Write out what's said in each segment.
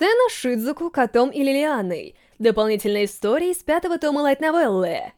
Сцена Шидзуку котом и Лилианой. Дополнительная история из пятого тома лайт-новеллы.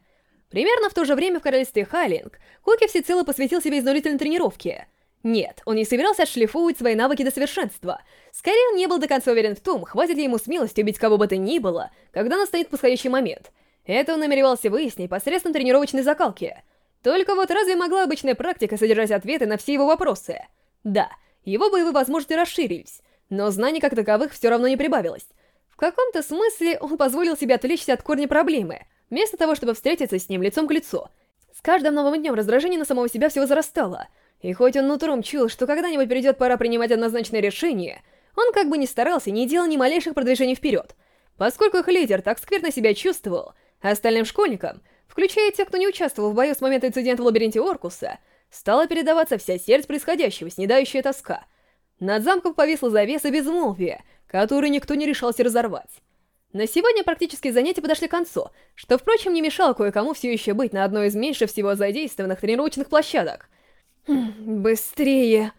Примерно в то же время в королевстве Хайлинг Куки всецело посвятил себя изнурительной тренировке. Нет, он не собирался отшлифовывать свои навыки до совершенства. Скорее, он не был до конца уверен в том, хватит ли ему смелости убить кого бы то ни было, когда настанет подходящий момент. Это он намеревался выяснить посредством тренировочной закалки. Только вот разве могла обычная практика содержать ответы на все его вопросы? Да, его боевые возможности расширились, но знаний как таковых все равно не прибавилось. В каком-то смысле он позволил себе отвлечься от корня проблемы, вместо того, чтобы встретиться с ним лицом к лицу. С каждым новым днем раздражение на самого себя все возрастало, и хоть он нутром чул, что когда-нибудь придет пора принимать однозначное решение, он как бы не старался, не делал ни малейших продвижений вперед. Поскольку их лидер так скверно себя чувствовал, остальным школьникам, включая тех, кто не участвовал в бою с момента инцидента в лабиринте Оркуса, стала передаваться вся сердце происходящего, снедающая тоска. Над замком повисла завеса безмолвия, которую никто не решался разорвать. На сегодня практически занятия подошли к концу, что, впрочем, не мешало кое-кому все еще быть на одной из меньше всего задействованных тренировочных площадок. Хм, «Быстрее!»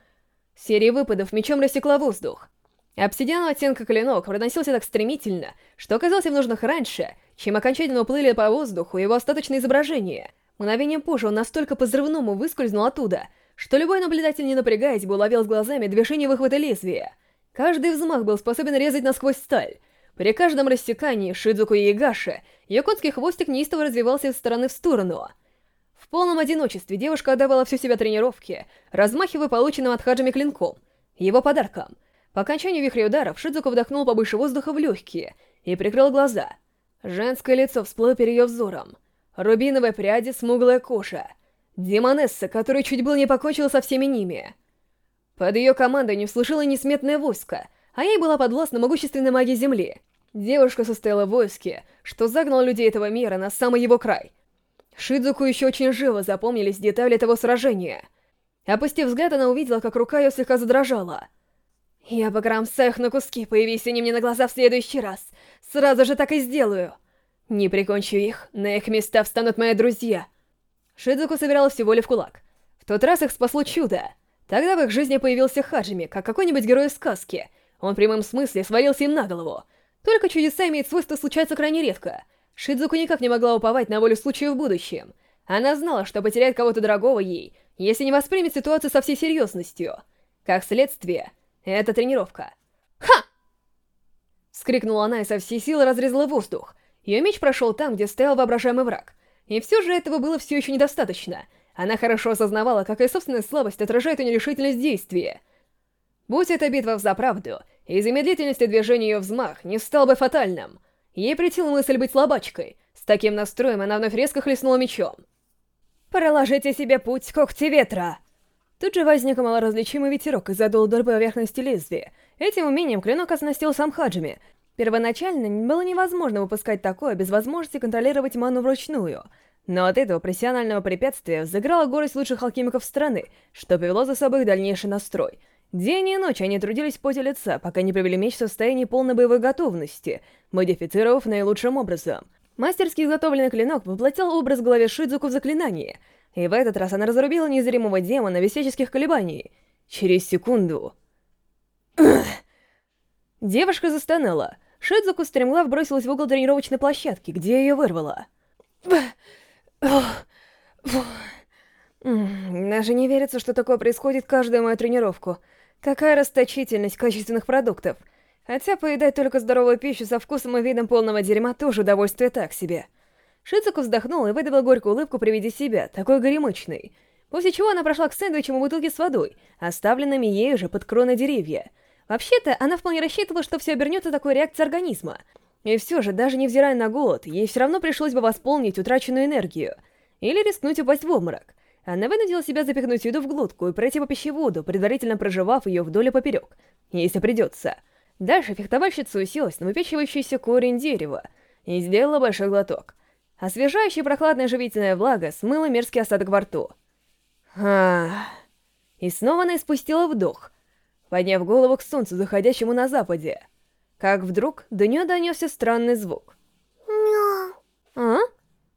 Серия выпадов мечом рассекла воздух. Обсидианового оттенка клинок проносился так стремительно, что оказался в нужных раньше, чем окончательно уплыли по воздуху его остаточные изображения. Мгновением позже он настолько по-взрывному выскользнул оттуда, что любой наблюдатель, не напрягаясь, бы уловил с глазами движение выхвата лезвия. Каждый взмах был способен резать насквозь сталь. При каждом рассекании Шидзуку и Игаши якутский хвостик неистово развивался из стороны в сторону. В полном одиночестве девушка отдавала всю себя тренировке, размахивая полученным от Хаджими клинком, его подарком. По окончанию вихря ударов Шидзуку вдохнул побольше воздуха в легкие и прикрыл глаза — Женское лицо всплыло перед ее взором. Рубиновые пряди, смуглая кожа. Демонесса, которая чуть было не покончила со всеми ними. Под ее командой не слышала несметное войско, а ей была подвластна могущественная магия Земли. Девушка состояла в войске, что загнал людей этого мира на самый его край. Шидзуку еще очень живо запомнились детали того сражения. Опустив взгляд, она увидела, как рука ее слегка задрожала — я покромсаю их на куски, появись они мне на глаза в следующий раз. Сразу же так и сделаю. Не прикончу их, на их места встанут мои друзья. Шидзуку собирала всего ли в кулак. В тот раз их спасло чудо. Тогда в их жизни появился Хаджими, как какой-нибудь герой из сказки. Он в прямом смысле свалился им на голову. Только чудеса имеют свойство случаться крайне редко. Шидзуку никак не могла уповать на волю случая в будущем. Она знала, что потеряет кого-то дорогого ей, если не воспримет ситуацию со всей серьезностью. Как следствие, это тренировка. Ха! Скрикнула она и со всей силы разрезала воздух. Ее меч прошел там, где стоял воображаемый враг. И все же этого было все еще недостаточно. Она хорошо осознавала, какая собственная слабость отражает ее нерешительность действия. Будь это битва в заправду, из-за медлительности движения ее взмах не стал бы фатальным. Ей притила мысль быть слабачкой. С таким настроем она вновь резко хлестнула мечом. «Проложите себе путь, когти ветра!» Тут же возник малоразличимый ветерок и задул вдоль поверхности лезвия. Этим умением клинок оснастил сам Хаджими. Первоначально было невозможно выпускать такое без возможности контролировать ману вручную. Но от этого профессионального препятствия взыграла горость лучших алхимиков страны, что повело за собой дальнейший настрой. День и ночь они трудились в поте лица, пока не привели меч в состояние полной боевой готовности, модифицировав наилучшим образом. Мастерски изготовленный клинок воплотил образ в голове Шидзуку в заклинании — и в этот раз она разрубила незримого демона висяческих колебаний. Через секунду... Девушка застонала. Шидзуку стремглав бросилась в угол тренировочной площадки, где ее вырвало. Даже не верится, что такое происходит каждую мою тренировку. Какая расточительность качественных продуктов. Хотя поедать только здоровую пищу со вкусом и видом полного дерьма тоже удовольствие так себе. Шицуку вздохнула и выдавила горькую улыбку при виде себя, такой горемычной. После чего она прошла к сэндвичам и бутылке с водой, оставленными ею же под кроной деревья. Вообще-то, она вполне рассчитывала, что все обернется такой реакцией организма. И все же, даже невзирая на голод, ей все равно пришлось бы восполнить утраченную энергию. Или рискнуть упасть в обморок. Она вынудила себя запихнуть еду в глотку и пройти по пищеводу, предварительно проживав ее вдоль и поперек, если придется. Дальше фехтовальщица уселась на выпечивающийся корень дерева и сделала большой глоток. Освежающая прохладная живительная влага смыла мерзкий осадок во рту. Ах. И снова она испустила вдох, подняв голову к солнцу, заходящему на западе. Как вдруг до нее донесся странный звук. Мяу. А?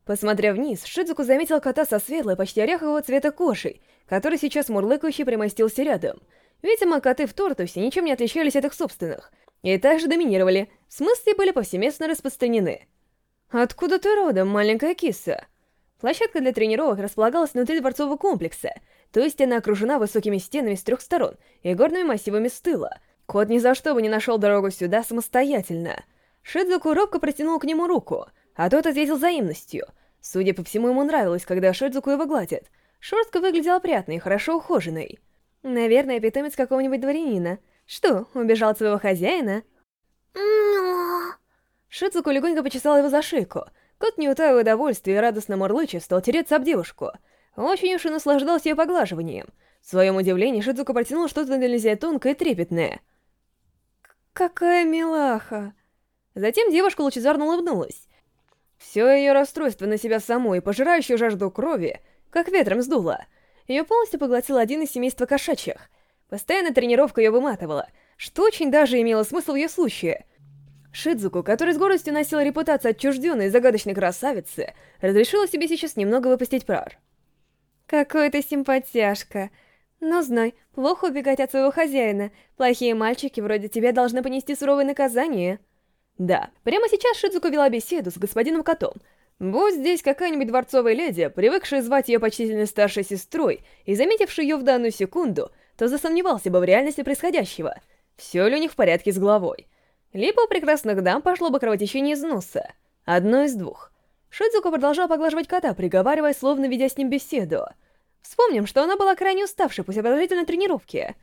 Посмотрев вниз, Шидзуку заметил кота со светлой, почти орехового цвета кожей, который сейчас мурлыкающий примостился рядом. Видимо, коты в Тортусе ничем не отличались от их собственных. и также доминировали, в смысле были повсеместно распространены. «Откуда ты родом, маленькая киса?» Площадка для тренировок располагалась внутри дворцового комплекса, то есть она окружена высокими стенами с трех сторон и горными массивами с тыла. Кот ни за что бы не нашел дорогу сюда самостоятельно. Шидзуку робко протянул к нему руку, а тот ответил взаимностью. Судя по всему, ему нравилось, когда Шидзуку его гладит. Шерстка выглядела опрятной и хорошо ухоженной. Наверное, питомец какого-нибудь дворянина. Что, убежал от своего хозяина? Шидзуку легонько почесал его за шейку. Кот, не утаивая удовольствия и радостно мурлыча, стал тереться об девушку. Очень уж и наслаждался ее поглаживанием. В своем удивлении Шидзуку протянул что-то нельзя тонкое и трепетное. «Какая милаха!» Затем девушка лучезарно улыбнулась. Все ее расстройство на себя самой, пожирающую жажду крови, как ветром сдуло. Ее полностью поглотил один из семейства кошачьих. Постоянная тренировка ее выматывала, что очень даже имело смысл в ее случае — Шидзуку, который с гордостью носила репутацию отчужденной и загадочной красавицы, разрешила себе сейчас немного выпустить пар. «Какой ты симпатяшка. Но знай, плохо убегать от своего хозяина. Плохие мальчики вроде тебя должны понести суровое наказание». Да, прямо сейчас Шидзуку вела беседу с господином котом. Будь здесь какая-нибудь дворцовая леди, привыкшая звать ее почтительной старшей сестрой и заметившая ее в данную секунду, то засомневался бы в реальности происходящего. Все ли у них в порядке с головой? Либо у прекрасных дам пошло бы кровотечение из носа. Одно из двух. Шидзука продолжала поглаживать кота, приговаривая, словно ведя с ним беседу. Вспомним, что она была крайне уставшей после продолжительной тренировки.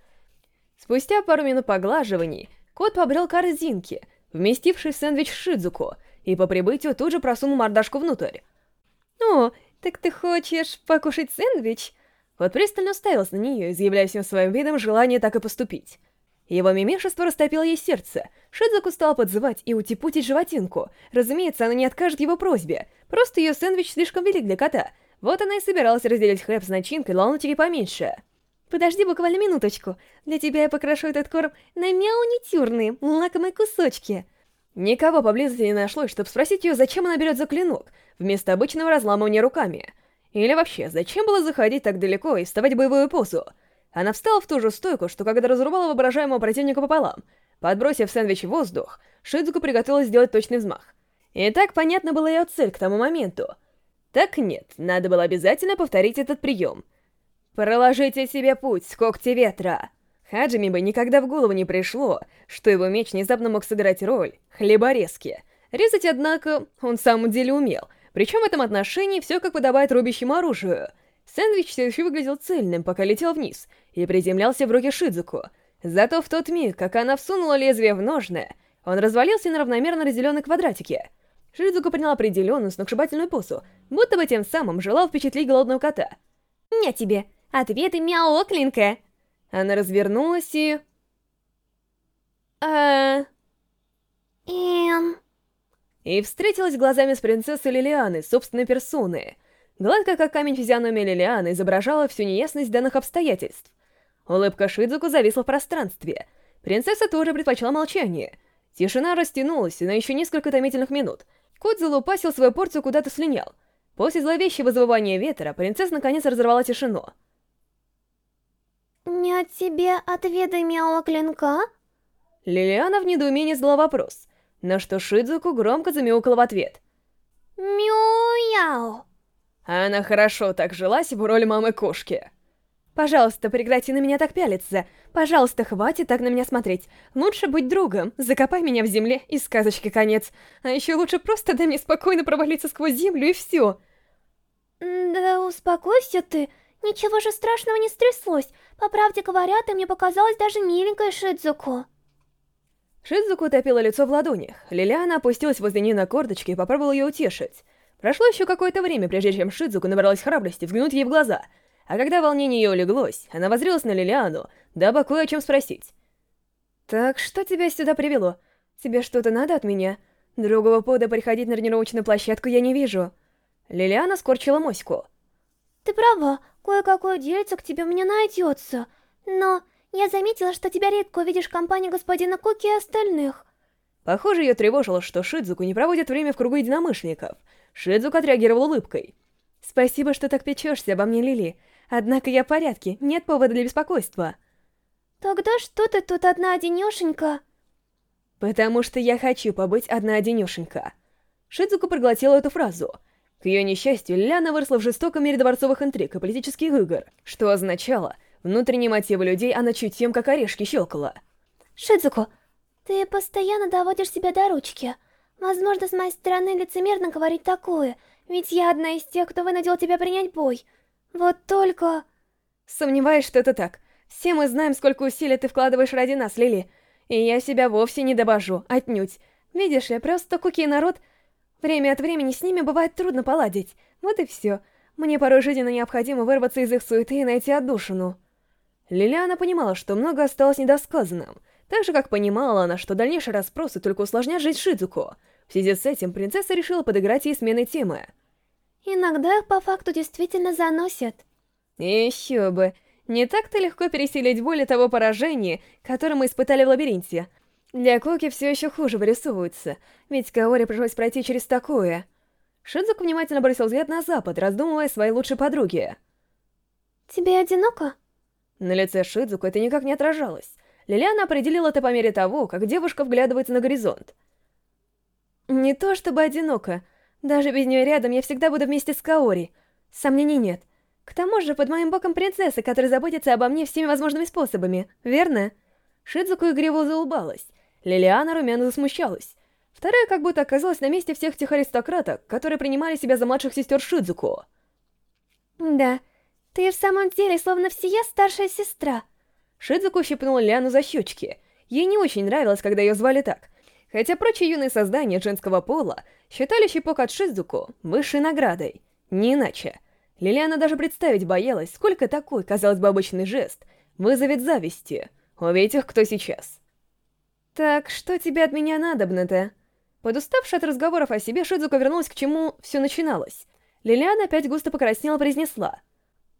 Спустя пару минут поглаживаний, кот побрел корзинки, вместивший сэндвич Шидзуку, и по прибытию тут же просунул мордашку внутрь. «О, так ты хочешь покушать сэндвич?» Кот пристально уставился на нее, изъявляя всем своим видом желание так и поступить. Его мимешество растопило ей сердце. Шидзаку стал подзывать и утипутить животинку. Разумеется, она не откажет его просьбе. Просто ее сэндвич слишком велик для кота. Вот она и собиралась разделить хлеб с начинкой лаунтики поменьше. Подожди буквально минуточку. Для тебя я покрашу этот корм на мяунитюрные, лакомые кусочки. Никого поблизости не нашлось, чтобы спросить ее, зачем она берет за клинок, вместо обычного разламывания руками. Или вообще, зачем было заходить так далеко и вставать в боевую позу? Она встала в ту же стойку, что когда разрубала воображаемого противника пополам. Подбросив сэндвич в воздух, Шидзуку приготовилась сделать точный взмах. И так понятна была ее цель к тому моменту. Так нет, надо было обязательно повторить этот прием. «Проложите себе путь, когти ветра!» Хаджими бы никогда в голову не пришло, что его меч внезапно мог сыграть роль хлеборезки. Резать, однако, он в самом деле умел, причем в этом отношении все как подобает рубящему оружию — Сэндвич все еще выглядел цельным, пока летел вниз, и приземлялся в руки Шидзуку. Зато в тот миг, как она всунула лезвие в ножны, он развалился на равномерно разделенной квадратике. Шидзуку принял определенную сногсшибательную позу, будто бы тем самым желал впечатлить голодного кота. «Не тебе! Ответы мяу, Оклинка!» Она развернулась и... А... Эм... И встретилась глазами с принцессой Лилианой, собственной персоны — Гладко как камень физиономия Лилианы изображала всю неясность данных обстоятельств. Улыбка Шидзуку зависла в пространстве. Принцесса тоже предпочла молчание. Тишина растянулась на еще несколько томительных минут. Кот залупасил свою порцию куда-то слинял. После зловещего завывания ветра принцесса наконец разорвала тишину. «Не от тебе отведай мяла клинка?» Лилиана в недоумении задала вопрос, на что Шидзуку громко замяукала в ответ. «Мяу-яу!» Она хорошо так жилась в роли мамы-кошки. Пожалуйста, прекрати на меня так пялиться. Пожалуйста, хватит так на меня смотреть. Лучше быть другом, закопай меня в земле, и сказочки конец. А еще лучше просто дай мне спокойно провалиться сквозь землю, и все. Да успокойся ты. Ничего же страшного не стряслось. По правде говоря, ты мне показалась даже миленькой Шидзуку. Шидзуку утопила лицо в ладонях. Лилиана опустилась возле нее на корточки и попробовала ее утешить. Прошло еще какое-то время, прежде чем Шидзуку набралась храбрости взглянуть ей в глаза, а когда волнение ее улеглось, она возрилась на Лилиану, дабы кое о чем спросить. «Так что тебя сюда привело? Тебе что-то надо от меня? Другого повода приходить на тренировочную площадку я не вижу». Лилиана скорчила моську. «Ты права, кое-какое дельце к тебе мне найдется, но я заметила, что тебя редко увидишь в компании господина Куки и остальных». Похоже, ее тревожило, что Шидзуку не проводит время в кругу единомышленников — Шидзук отреагировал улыбкой. «Спасибо, что так печешься обо мне, Лили. Однако я в порядке, нет повода для беспокойства». «Тогда что ты тут одна-одинешенька?» Потому что я хочу побыть одна-одинешенька. Шидзука проглотила эту фразу. К ее несчастью, Ляна выросла в жестоком мире дворцовых интриг и политических игр, что означало, внутренние мотивы людей она чуть тем, как орешки щелкала. Шидзуко, ты постоянно доводишь себя до ручки. Возможно, с моей стороны лицемерно говорить такое, ведь я одна из тех, кто вынудил тебя принять бой. Вот только... Сомневаюсь, что это так. Все мы знаем, сколько усилий ты вкладываешь ради нас, Лили. И я себя вовсе не довожу, отнюдь. Видишь ли, просто Куки народ... Время от времени с ними бывает трудно поладить. Вот и все. Мне порой жизненно необходимо вырваться из их суеты и найти отдушину. Лилиана понимала, что много осталось недосказанным, так же, как понимала она, что дальнейшие расспросы только усложнят жизнь Шидзуко. В связи с этим принцесса решила подыграть ей сменой темы. Иногда их по факту действительно заносят. Еще бы. Не так-то легко пересилить боль того поражения, которое мы испытали в лабиринте. Для Коки все еще хуже вырисовывается, ведь Каори пришлось пройти через такое. Шинзук внимательно бросил взгляд на запад, раздумывая о своей лучшей подруге. «Тебе одиноко?» На лице Шидзуку это никак не отражалось. Лилиана определила это по мере того, как девушка вглядывается на горизонт. «Не то чтобы одиноко. Даже без нее рядом я всегда буду вместе с Каори. Сомнений нет. К тому же под моим боком принцесса, которая заботится обо мне всеми возможными способами, верно?» Шидзуку игриво заулыбалась. Лилиана румяно засмущалась. Вторая как будто оказалась на месте всех тех аристократок, которые принимали себя за младших сестер Шидзуку. «Да, ты в самом деле словно всея старшая сестра». Шидзуку щипнула Лиану за щечки. Ей не очень нравилось, когда ее звали так. Хотя прочие юные создания женского пола считали щипок от Шидзуку высшей наградой. Не иначе. Лилиана даже представить боялась, сколько такой, казалось бы, обычный жест вызовет зависти. Увидеть их кто сейчас. «Так, что тебе от меня надобно-то?» Подуставшая от разговоров о себе, Шидзука вернулась к чему все начиналось. Лилиана опять густо покраснела, произнесла.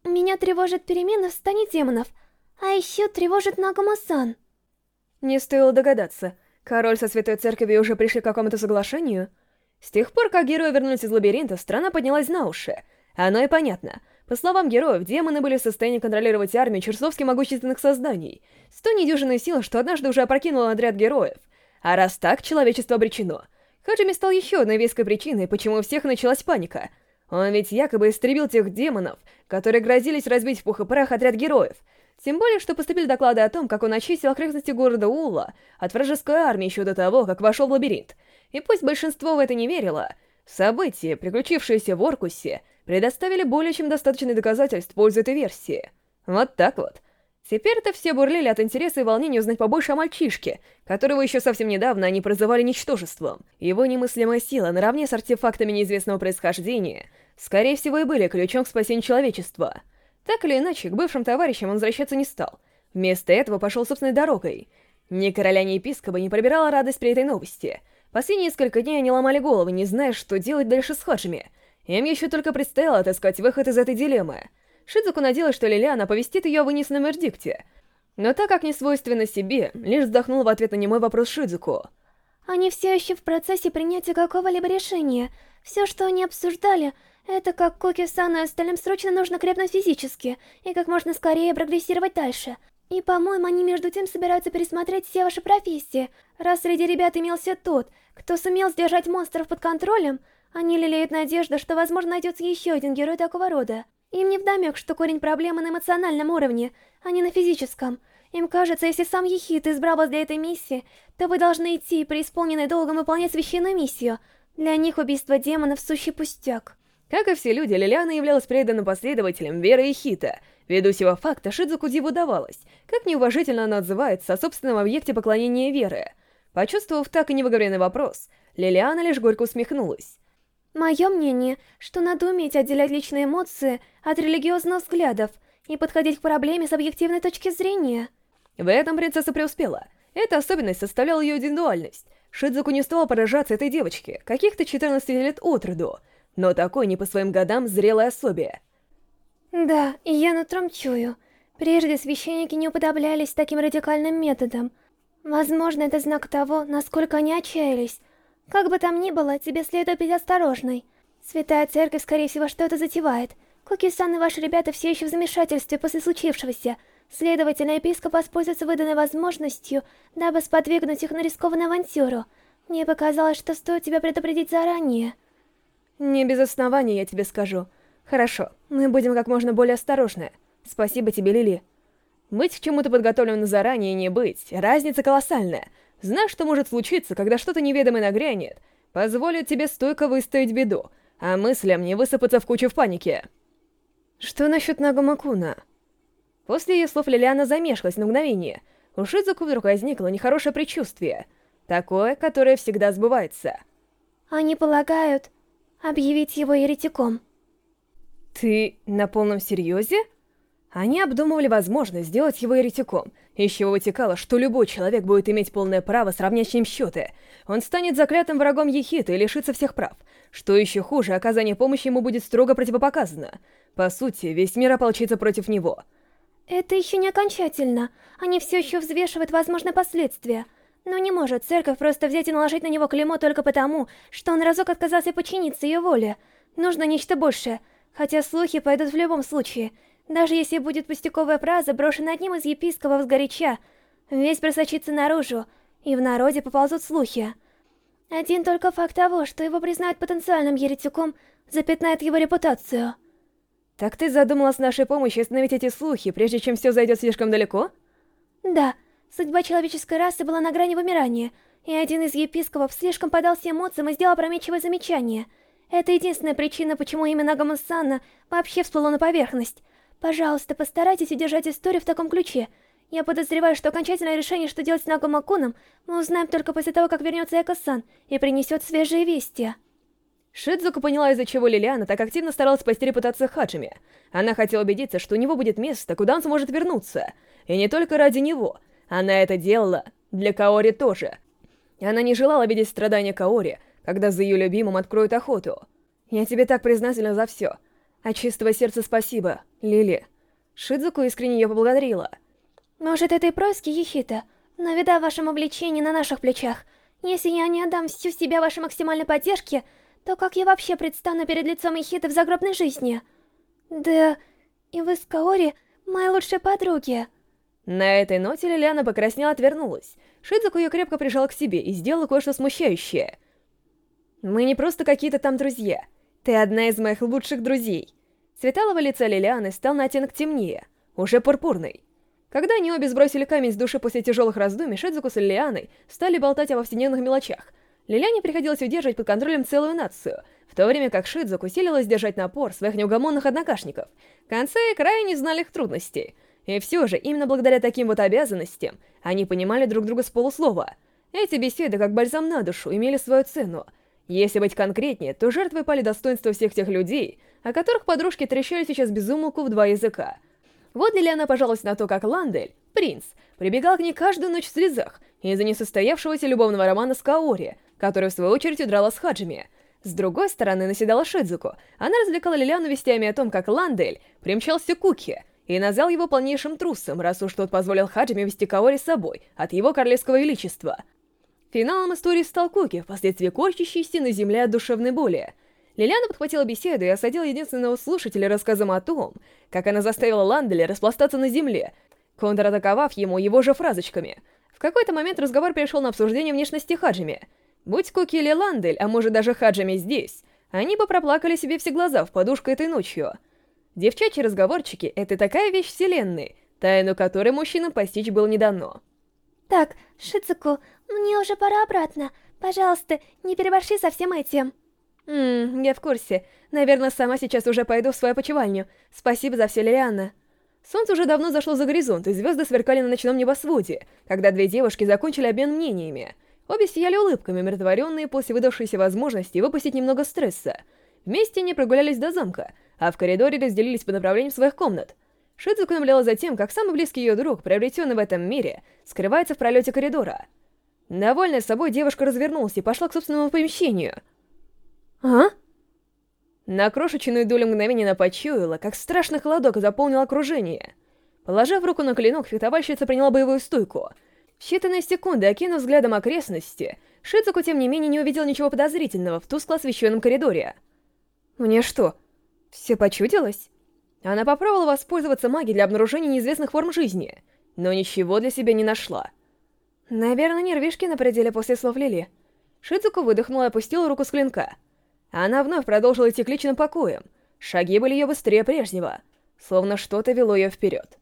«Меня тревожит перемены в стане демонов, а еще тревожит Нагума-сан». Не стоило догадаться. Король со Святой Церковью уже пришли к какому-то соглашению? С тех пор, как герои вернулись из лабиринта, страна поднялась на уши — оно и понятно. По словам героев, демоны были в состоянии контролировать армию чертовски могущественных созданий. Сто недюжинной силы, что однажды уже опрокинуло отряд героев. А раз так, человечество обречено. Хаджими стал еще одной веской причиной, почему у всех началась паника. Он ведь якобы истребил тех демонов, которые грозились разбить в пух и прах отряд героев. Тем более, что поступили доклады о том, как он очистил окрестности города Ула от вражеской армии еще до того, как вошел в лабиринт. И пусть большинство в это не верило, события, приключившиеся в Оркусе, предоставили более чем достаточные доказательств в пользу этой версии. Вот так вот. Теперь-то все бурлили от интереса и волнения узнать побольше о мальчишке, которого еще совсем недавно они прозывали ничтожеством. Его немыслимая сила, наравне с артефактами неизвестного происхождения, скорее всего и были ключом к спасению человечества. Так или иначе, к бывшим товарищам он возвращаться не стал. Вместо этого пошел собственной дорогой. Ни короля, ни епископа не пробирала радость при этой новости. Последние несколько дней они ломали головы, не зная, что делать дальше с Хаджими — им еще только предстояло отыскать выход из этой дилеммы. Шидзуку надеялась, что Лилиана повестит ее о вынесенном вердикте. Но так как не свойственно себе, лишь вздохнула в ответ на немой вопрос Шидзуку. «Они все еще в процессе принятия какого-либо решения. Все, что они обсуждали, это как Коки-сан и остальным срочно нужно крепнуть физически и как можно скорее прогрессировать дальше. И, по-моему, они между тем собираются пересмотреть все ваши профессии. Раз среди ребят имелся тот, кто сумел сдержать монстров под контролем, они лелеют надежду, что, возможно, найдется еще один герой такого рода. Им не вдомек, что корень проблемы на эмоциональном уровне, а не на физическом. Им кажется, если сам Ехид избрал вас для этой миссии, то вы должны идти, преисполненной долгом выполнять священную миссию. Для них убийство демонов — сущий пустяк. Как и все люди, Лилиана являлась преданным последователем веры Ехита. Ввиду сего факта Шидзуку диву давалось, как неуважительно она отзывается о собственном объекте поклонения веры. Почувствовав так и невыговоренный вопрос, Лилиана лишь горько усмехнулась. Мое мнение, что надо уметь отделять личные эмоции от религиозных взглядов и подходить к проблеме с объективной точки зрения. В этом принцесса преуспела. Эта особенность составляла ее индивидуальность. Шидзуку не стала поражаться этой девочке, каких-то 14 лет от роду, но такой не по своим годам зрелой особе. Да, я нутром чую. Прежде священники не уподоблялись таким радикальным методам. Возможно, это знак того, насколько они отчаялись, как бы там ни было, тебе следует быть осторожной. Святая Церковь, скорее всего, что-то затевает. Куки-сан и ваши ребята все еще в замешательстве после случившегося. Следовательно, епископ воспользуется выданной возможностью, дабы сподвигнуть их на рискованную авантюру. Мне показалось, что стоит тебя предупредить заранее. Не без основания, я тебе скажу. Хорошо, мы будем как можно более осторожны. Спасибо тебе, Лили. Быть к чему-то подготовленным заранее и не быть, разница колоссальная. Знаешь, что может случиться, когда что-то неведомое нагрянет, позволит тебе стойко выстоять беду, а мыслям не высыпаться в кучу в панике. Что насчет Нагамакуна? После ее слов Лилиана замешкалась на мгновение. У Шидзуку вдруг возникло нехорошее предчувствие. Такое, которое всегда сбывается. Они полагают объявить его еретиком. Ты на полном серьезе? Они обдумывали возможность сделать его еретиком, из чего вытекало, что любой человек будет иметь полное право сравнять с ним счеты. Он станет заклятым врагом Ехита и лишится всех прав. Что еще хуже, оказание помощи ему будет строго противопоказано. По сути, весь мир ополчится против него. Это еще не окончательно. Они все еще взвешивают возможные последствия. Но не может церковь просто взять и наложить на него клеймо только потому, что он разок отказался подчиниться ее воле. Нужно нечто большее, хотя слухи пойдут в любом случае — даже если будет пустяковая фраза, брошенная одним из епископов сгоряча, весь просочится наружу, и в народе поползут слухи. Один только факт того, что его признают потенциальным еретиком, запятнает его репутацию. Так ты задумала с нашей помощью остановить эти слухи, прежде чем все зайдет слишком далеко? Да, судьба человеческой расы была на грани вымирания, и один из епископов слишком подался эмоциям и сделал опрометчивое замечание. Это единственная причина, почему имя Нагамасана вообще всплыло на поверхность. Пожалуйста, постарайтесь удержать историю в таком ключе. Я подозреваю, что окончательное решение, что делать с Нагомакуном, мы узнаем только после того, как вернется Эко-сан и принесет свежие вести. Шидзука поняла, из-за чего Лилиана так активно старалась спасти репутацию Хаджими. Она хотела убедиться, что у него будет место, куда он сможет вернуться. И не только ради него. Она это делала для Каори тоже. Она не желала видеть страдания Каори, когда за ее любимым откроют охоту. Я тебе так признательна за все. От чистого сердца спасибо, Лили. Шидзуку искренне ее поблагодарила. Может, это и происки Ехита, но вида в вашем обличении на наших плечах. Если я не отдам всю себя вашей максимальной поддержке, то как я вообще предстану перед лицом Ехита в загробной жизни? Да, и вы с Каори мои лучшие подруги. На этой ноте Лилиана покраснела отвернулась. Шидзуку ее крепко прижал к себе и сделал кое-что смущающее. «Мы не просто какие-то там друзья. Ты одна из моих лучших друзей. Цветалого лица Лилианы стал на оттенок темнее, уже пурпурный. Когда они обе сбросили камень с души после тяжелых раздумий, Шидзуку с Лилианой стали болтать о повседневных мелочах. Лилиане приходилось удерживать под контролем целую нацию, в то время как Шидзуку силилась держать напор своих неугомонных однокашников. Конце края не знали их трудностей. И все же, именно благодаря таким вот обязанностям, они понимали друг друга с полуслова. Эти беседы, как бальзам на душу, имели свою цену — если быть конкретнее, то жертвой пали достоинства всех тех людей, о которых подружки трещали сейчас безумолку в два языка. Вот Лилиана пожаловалась на то, как Ландель, принц, прибегал к ней каждую ночь в слезах из-за несостоявшегося любовного романа с Каори, который в свою очередь удрала с Хаджими. С другой стороны, наседала Шидзуку. Она развлекала Лилиану вестями о том, как Ландель примчался к Куки и назвал его полнейшим трусом, раз уж тот позволил Хаджими вести Каори с собой от его королевского величества. Финалом истории стал Куки, впоследствии корчащийся на земле от душевной боли. Лилиана подхватила беседу и осадила единственного слушателя рассказом о том, как она заставила Ланделя распластаться на земле, контратаковав ему его же фразочками. В какой-то момент разговор перешел на обсуждение внешности Хаджими. Будь Куки или Ландель, а может даже Хаджими здесь, они бы проплакали себе все глаза в подушку этой ночью. Девчачьи разговорчики — это такая вещь вселенной, тайну которой мужчинам постичь было не дано. Так, Шицуку, мне уже пора обратно. Пожалуйста, не переборщи со всем этим. Ммм, я в курсе. Наверное, сама сейчас уже пойду в свою почевальню. Спасибо за все, Лилианна. Солнце уже давно зашло за горизонт, и звезды сверкали на ночном небосводе, когда две девушки закончили обмен мнениями. Обе сияли улыбками, умиротворенные после выдавшейся возможности выпустить немного стресса. Вместе они прогулялись до замка, а в коридоре разделились по направлениям своих комнат. Шидзуку наблюдала за тем, как самый близкий ее друг, приобретенный в этом мире, скрывается в пролете коридора. Довольная собой, девушка развернулась и пошла к собственному помещению. «А?» На крошечную долю мгновения она почуяла, как страшный холодок заполнил окружение. Положив руку на клинок, фехтовальщица приняла боевую стойку. В считанные секунды, окинув взглядом окрестности, Шицуку, тем не менее, не увидел ничего подозрительного в тускло освещенном коридоре. «Мне что, все почудилось?» Она попробовала воспользоваться магией для обнаружения неизвестных форм жизни, но ничего для себя не нашла. Наверное, нервишки на пределе после слов Лили. Шицуку выдохнула и опустила руку с клинка. Она вновь продолжила идти к личным покоям. Шаги были ее быстрее прежнего, словно что-то вело ее вперед.